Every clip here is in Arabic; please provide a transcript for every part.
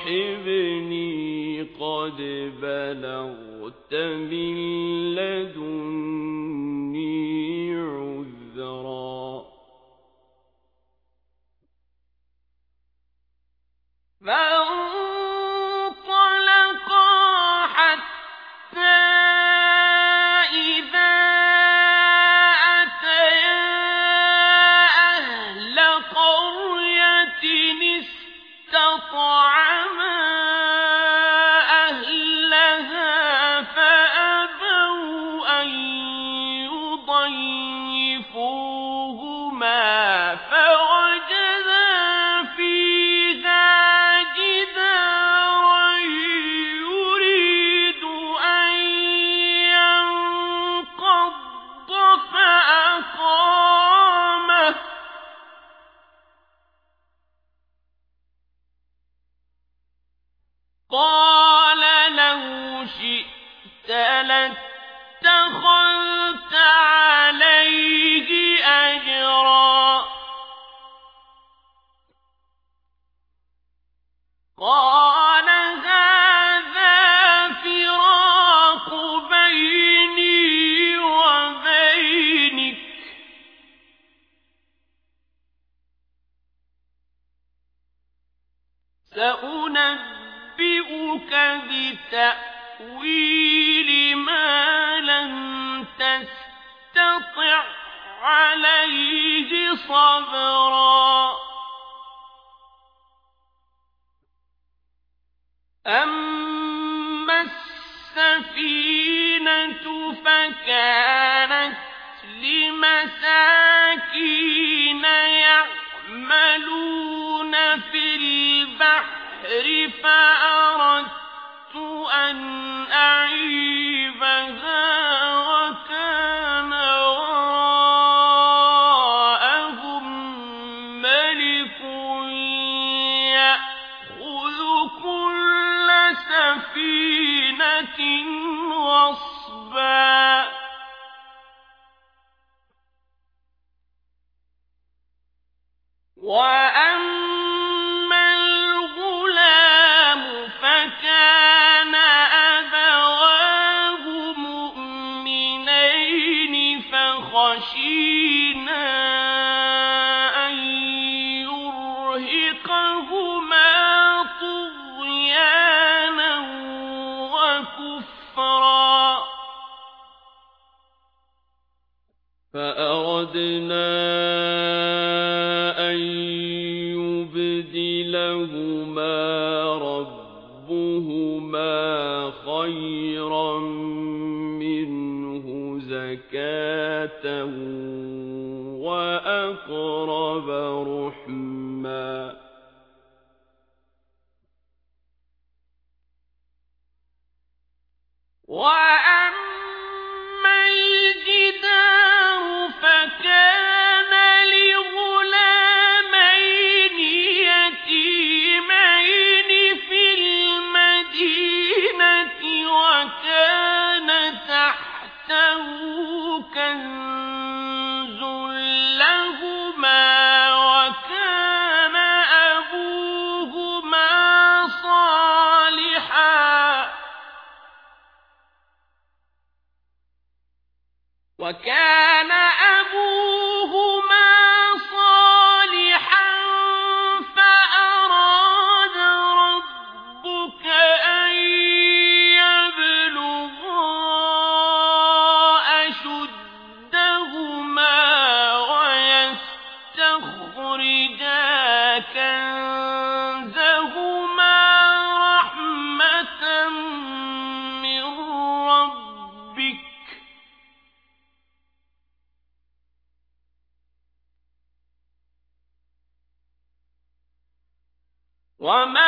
تصاحبني قد بلغت من لدني عذرا. فانطلقا لاتخذت عليه أجرا. قال هذا فراق بيني وبينك. سأنبئك بتأويل ما لم تستطع عليه صبرا. أما السفينة فكانت لمساكين يعملون في البحر فأردت أن أعيبها طغيانا وكفرا فأردنا أن يبدلهما ربهما خيرا منه زكاة وأقرب رحما وأما الجدار فكان لغلامين يتيمين في المدينة وكان تحته كنز وكان وما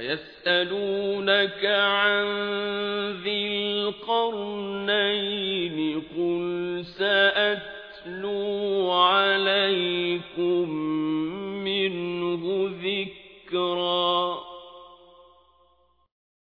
ويسألونك عن ذي القرنين قل سأتلو